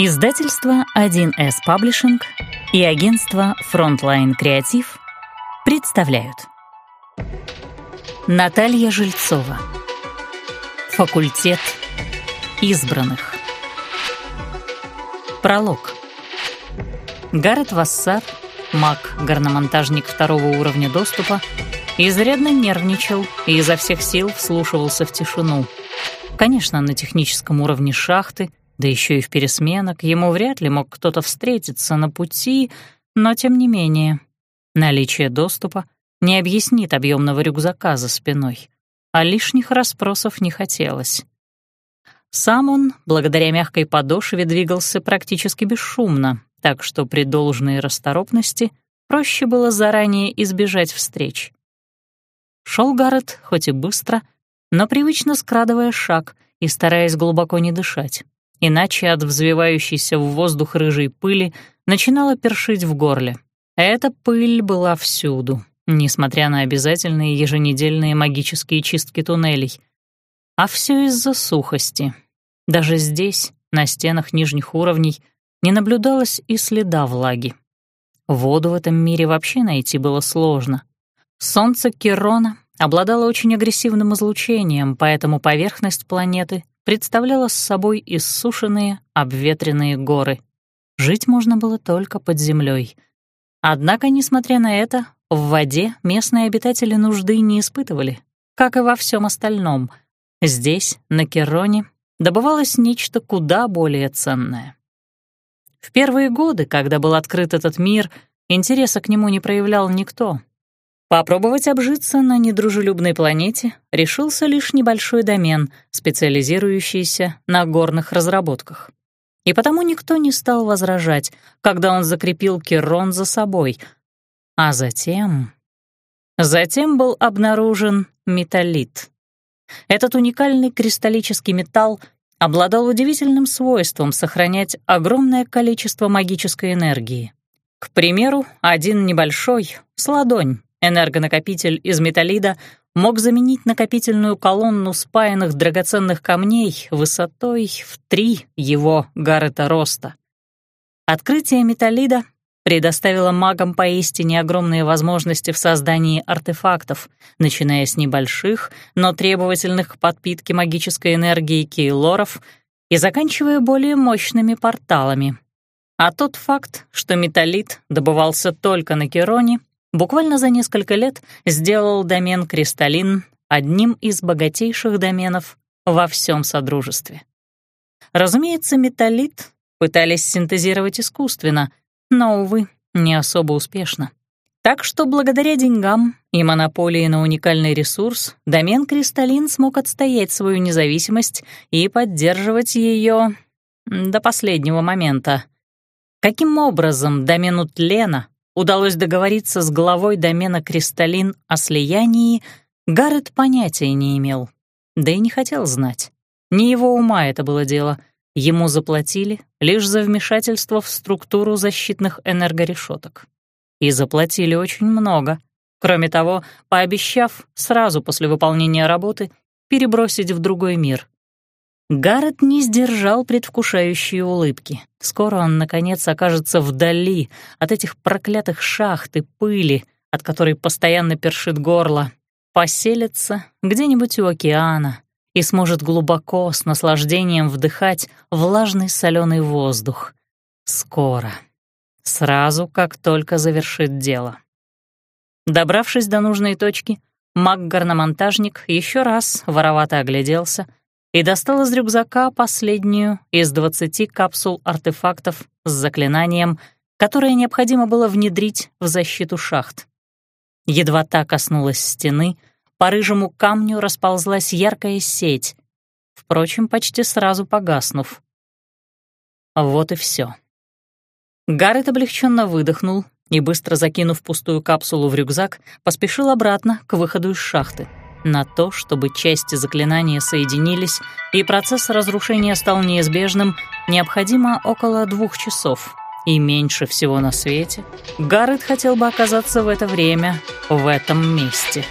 Издательство 1С Паблишинг и агентство Frontline Креатив представляют. Наталья Жильцова. Факультет избранных. Пролог. Гаррет Вассар, маг, горномонтажник второго уровня доступа, изрядно нервничал и изо всех сил вслушивался в тишину. Конечно, на техническом уровне шахты, да еще и в пересменок, ему вряд ли мог кто-то встретиться на пути, но тем не менее. Наличие доступа не объяснит объемного рюкзака за спиной, а лишних расспросов не хотелось. Сам он, благодаря мягкой подошве, двигался практически бесшумно, так что при должной расторопности проще было заранее избежать встреч. Шел Гаррет, хоть и быстро, но привычно скрадывая шаг и стараясь глубоко не дышать, иначе от взвивающейся в воздух рыжей пыли начинала першить в горле. Эта пыль была всюду, несмотря на обязательные еженедельные магические чистки туннелей. А все из-за сухости. Даже здесь, на стенах нижних уровней, не наблюдалось и следа влаги. Воду в этом мире вообще найти было сложно. Солнце Кирона обладала очень агрессивным излучением, поэтому поверхность планеты представляла с собой иссушенные, обветренные горы. Жить можно было только под землей. Однако, несмотря на это, в воде местные обитатели нужды не испытывали, как и во всем остальном. Здесь, на Кероне, добывалось нечто куда более ценное. В первые годы, когда был открыт этот мир, интереса к нему не проявлял никто, Попробовать обжиться на недружелюбной планете решился лишь небольшой домен, специализирующийся на горных разработках. И потому никто не стал возражать, когда он закрепил Керрон за собой. А затем... Затем был обнаружен металлит. Этот уникальный кристаллический металл обладал удивительным свойством сохранять огромное количество магической энергии. К примеру, один небольшой, с ладонь, Энергонакопитель из металлида мог заменить накопительную колонну спаянных драгоценных камней высотой в три его Гаррета роста. Открытие металлида предоставило магам поистине огромные возможности в создании артефактов, начиная с небольших, но требовательных к подпитке магической энергии кейлоров и заканчивая более мощными порталами. А тот факт, что металлит добывался только на Кероне, буквально за несколько лет сделал домен «Кристаллин» одним из богатейших доменов во всем Содружестве. Разумеется, металлит пытались синтезировать искусственно, но, увы, не особо успешно. Так что благодаря деньгам и монополии на уникальный ресурс домен «Кристаллин» смог отстоять свою независимость и поддерживать ее до последнего момента. Каким образом домену Тлена удалось договориться с главой домена «Кристаллин» о слиянии, Гаррет понятия не имел, да и не хотел знать. Не его ума это было дело. Ему заплатили лишь за вмешательство в структуру защитных энергорешеток. И заплатили очень много. Кроме того, пообещав сразу после выполнения работы перебросить в другой мир. Гаррет не сдержал предвкушающие улыбки. Скоро он, наконец, окажется вдали от этих проклятых шахт и пыли, от которой постоянно першит горло, поселится где-нибудь у океана и сможет глубоко, с наслаждением вдыхать влажный соленый воздух. Скоро. Сразу, как только завершит дело. Добравшись до нужной точки, маг-горномонтажник еще раз воровато огляделся — и достал из рюкзака последнюю из двадцати капсул артефактов с заклинанием, которое необходимо было внедрить в защиту шахт. Едва та коснулась стены, по рыжему камню расползлась яркая сеть, впрочем, почти сразу погаснув. Вот и все. Гаррет облегченно выдохнул и, быстро закинув пустую капсулу в рюкзак, поспешил обратно к выходу из шахты. На то, чтобы части заклинания соединились и процесс разрушения стал неизбежным, необходимо около двух часов. И меньше всего на свете Гаррет хотел бы оказаться в это время в этом месте.